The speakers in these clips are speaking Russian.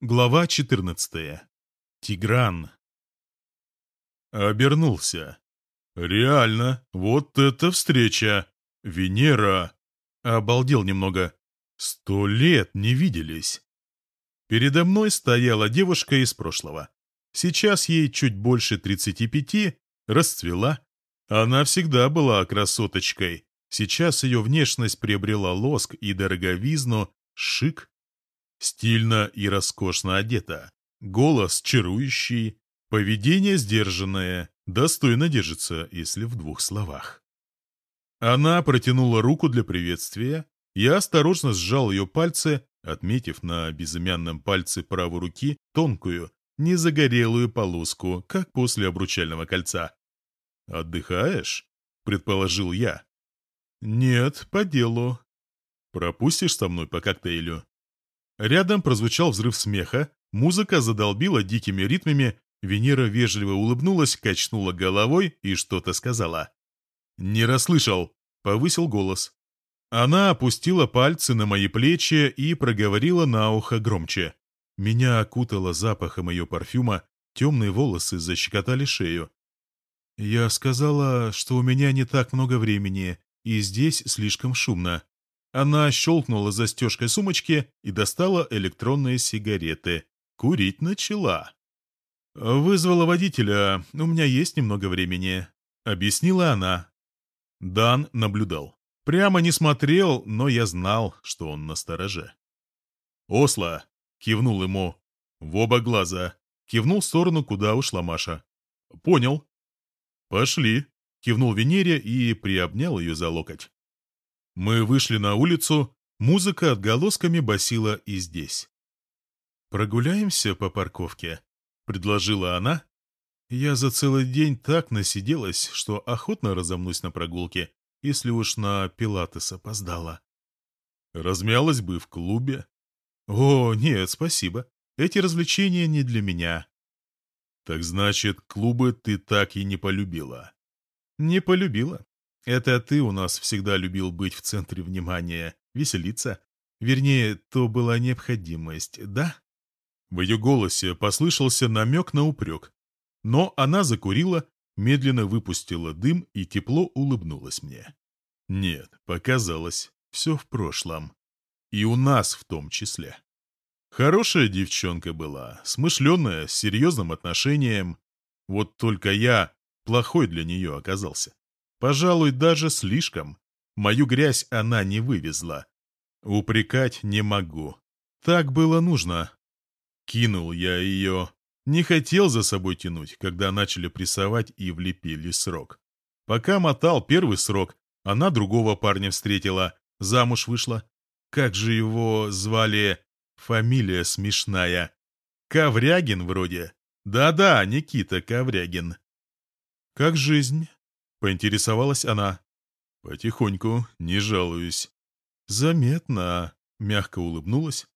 Глава 14. Тигран. Обернулся. Реально, вот это встреча. Венера. Обалдел немного. Сто лет не виделись. Передо мной стояла девушка из прошлого. Сейчас ей чуть больше 35, расцвела. Она всегда была красоточкой. Сейчас ее внешность приобрела лоск и дороговизну, шик Стильно и роскошно одета. Голос чарующий, поведение сдержанное, достойно держится, если в двух словах. Она протянула руку для приветствия, я осторожно сжал ее пальцы, отметив на безымянном пальце правой руки тонкую, незагорелую полоску, как после обручального кольца. «Отдыхаешь?» — предположил я. «Нет, по делу. Пропустишь со мной по коктейлю?» Рядом прозвучал взрыв смеха, музыка задолбила дикими ритмами, Венера вежливо улыбнулась, качнула головой и что-то сказала. «Не расслышал», — повысил голос. Она опустила пальцы на мои плечи и проговорила на ухо громче. Меня окутало запахом ее парфюма, темные волосы защекотали шею. Я сказала, что у меня не так много времени, и здесь слишком шумно. Она щелкнула застежкой сумочки и достала электронные сигареты. Курить начала. «Вызвала водителя, у меня есть немного времени», — объяснила она. Дан наблюдал. Прямо не смотрел, но я знал, что он на стороже. «Осло!» — кивнул ему. В оба глаза. Кивнул в сторону, куда ушла Маша. «Понял». «Пошли», — кивнул Венере и приобнял ее за локоть. Мы вышли на улицу, музыка отголосками басила и здесь. «Прогуляемся по парковке», — предложила она. «Я за целый день так насиделась, что охотно разомнусь на прогулке, если уж на пилатес опоздала». «Размялась бы в клубе». «О, нет, спасибо. Эти развлечения не для меня». «Так значит, клубы ты так и не полюбила?» «Не полюбила. Это ты у нас всегда любил быть в центре внимания, веселиться. Вернее, то была необходимость, да? В ее голосе послышался намек на упрек. Но она закурила, медленно выпустила дым и тепло улыбнулась мне. Нет, показалось, все в прошлом. И у нас в том числе. Хорошая девчонка была, смышленая, с серьезным отношением. Вот только я плохой для нее оказался. Пожалуй, даже слишком. Мою грязь она не вывезла. Упрекать не могу. Так было нужно. Кинул я ее. Не хотел за собой тянуть, когда начали прессовать и влепили срок. Пока мотал первый срок, она другого парня встретила, замуж вышла. Как же его звали? Фамилия смешная. Коврягин вроде. Да-да, Никита Коврягин. Как жизнь? Поинтересовалась она. Потихоньку, не жалуюсь. Заметно, мягко улыбнулась.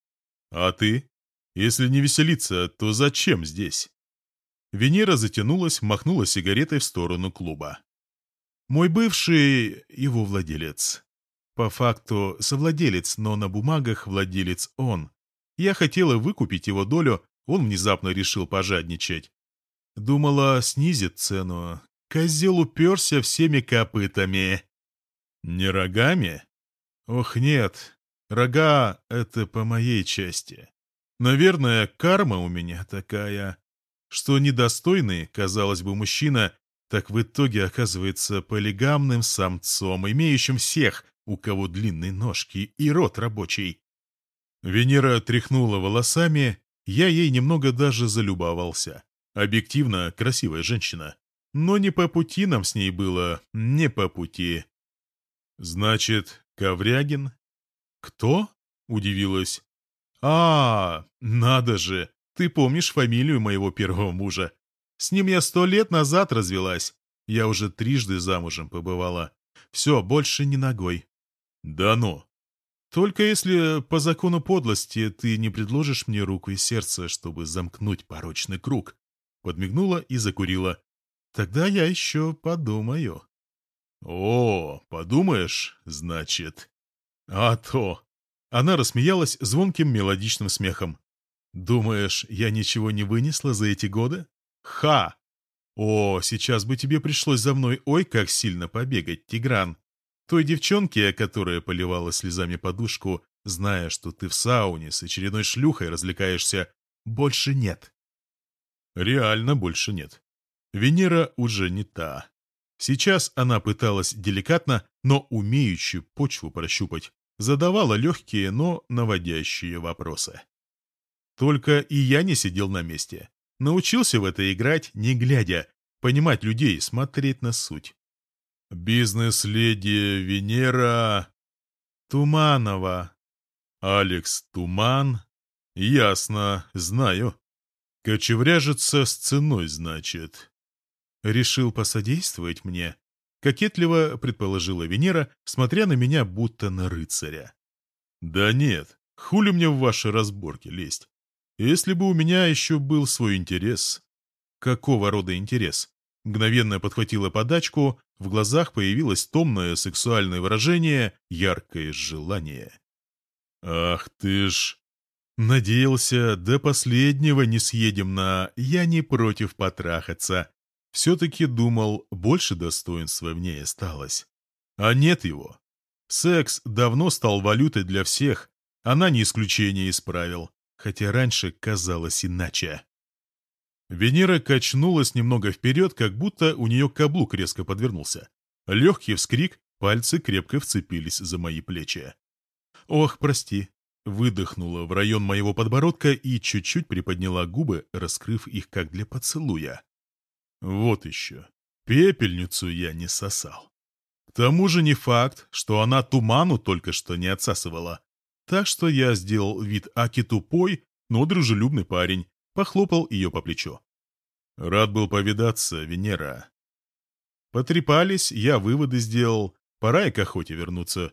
А ты? Если не веселиться, то зачем здесь? Венера затянулась, махнула сигаретой в сторону клуба. Мой бывший его владелец. По факту совладелец, но на бумагах владелец он. Я хотела выкупить его долю, он внезапно решил пожадничать. Думала, снизит цену, Козел уперся всеми копытами. Не рогами? Ох, нет. Рога — это по моей части. Наверное, карма у меня такая, что недостойный, казалось бы, мужчина, так в итоге оказывается полигамным самцом, имеющим всех, у кого длинные ножки и рот рабочий. Венера тряхнула волосами, я ей немного даже залюбовался. Объективно красивая женщина. Но не по пути нам с ней было, не по пути. Значит, Коврягин? Кто? Удивилась. А, надо же, ты помнишь фамилию моего первого мужа? С ним я сто лет назад развелась. Я уже трижды замужем побывала. Все, больше не ногой. Да ну. Только если по закону подлости ты не предложишь мне руку и сердце, чтобы замкнуть порочный круг. Подмигнула и закурила. Тогда я еще подумаю. О, подумаешь, значит. А то. Она рассмеялась звонким мелодичным смехом. Думаешь, я ничего не вынесла за эти годы? Ха! О, сейчас бы тебе пришлось за мной ой как сильно побегать, Тигран. Той девчонке, которая поливала слезами подушку, зная, что ты в сауне с очередной шлюхой развлекаешься, больше нет. Реально больше нет. Венера уже не та. Сейчас она пыталась деликатно, но умеющую почву прощупать, задавала легкие, но наводящие вопросы. Только и я не сидел на месте. Научился в это играть, не глядя, понимать людей, смотреть на суть. Бизнес-леди Венера... Туманова. Алекс Туман? Ясно, знаю. Кочевряжется с ценой, значит. Решил посодействовать мне? Кокетливо предположила Венера, смотря на меня, будто на рыцаря. Да нет, хули мне в ваши разборки лезть? Если бы у меня еще был свой интерес... Какого рода интерес? Мгновенно подхватила подачку, в глазах появилось томное сексуальное выражение, яркое желание. «Ах ты ж...» Надеялся, до последнего не съедем на «я не против потрахаться». Все-таки думал, больше достоинства в ней осталось. А нет его. Секс давно стал валютой для всех, она не исключение из правил, хотя раньше казалось иначе. Венера качнулась немного вперед, как будто у нее каблук резко подвернулся. Легкий вскрик, пальцы крепко вцепились за мои плечи. «Ох, прости!» Выдохнула в район моего подбородка и чуть-чуть приподняла губы, раскрыв их как для поцелуя. Вот еще. Пепельницу я не сосал. К тому же не факт, что она туману только что не отсасывала. Так что я сделал вид Аки тупой, но дружелюбный парень, похлопал ее по плечу. «Рад был повидаться, Венера». Потрепались, я выводы сделал, пора и к охоте вернуться.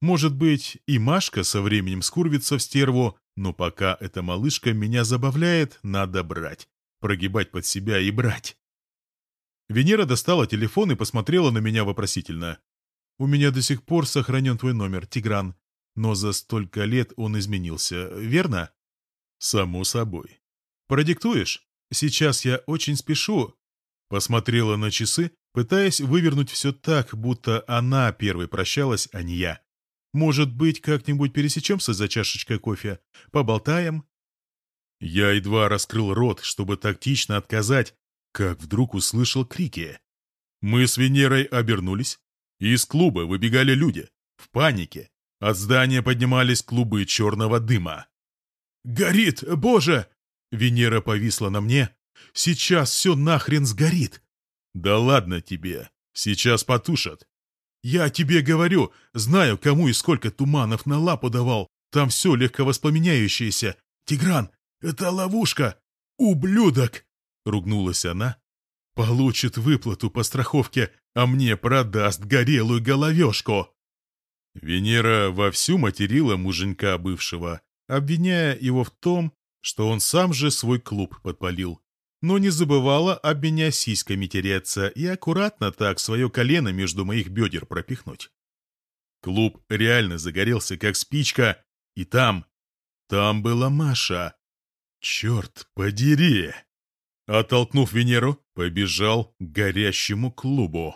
Может быть, и Машка со временем скурвится в стерву, но пока эта малышка меня забавляет, надо брать, прогибать под себя и брать. Венера достала телефон и посмотрела на меня вопросительно. «У меня до сих пор сохранен твой номер, Тигран, но за столько лет он изменился, верно?» «Само собой. Продиктуешь? Сейчас я очень спешу». Посмотрела на часы, пытаясь вывернуть все так, будто она первой прощалась, а не я. «Может быть, как-нибудь пересечемся за чашечкой кофе? Поболтаем?» Я едва раскрыл рот, чтобы тактично отказать, как вдруг услышал крики. Мы с Венерой обернулись. Из клуба выбегали люди. В панике. От здания поднимались клубы черного дыма. «Горит! Боже!» Венера повисла на мне. «Сейчас все нахрен сгорит!» «Да ладно тебе! Сейчас потушат!» «Я тебе говорю, знаю, кому и сколько туманов на лапу давал. Там все легковоспламеняющееся. Тигран, это ловушка! Ублюдок!» Ругнулась она. «Получит выплату по страховке, а мне продаст горелую головешку!» Венера вовсю материла муженька бывшего, обвиняя его в том, что он сам же свой клуб подпалил. Но не забывала об меня сиськами тереться и аккуратно так свое колено между моих бедер пропихнуть. Клуб реально загорелся, как спичка, и там, там была Маша. Черт подери! Оттолкнув Венеру, побежал к горящему клубу.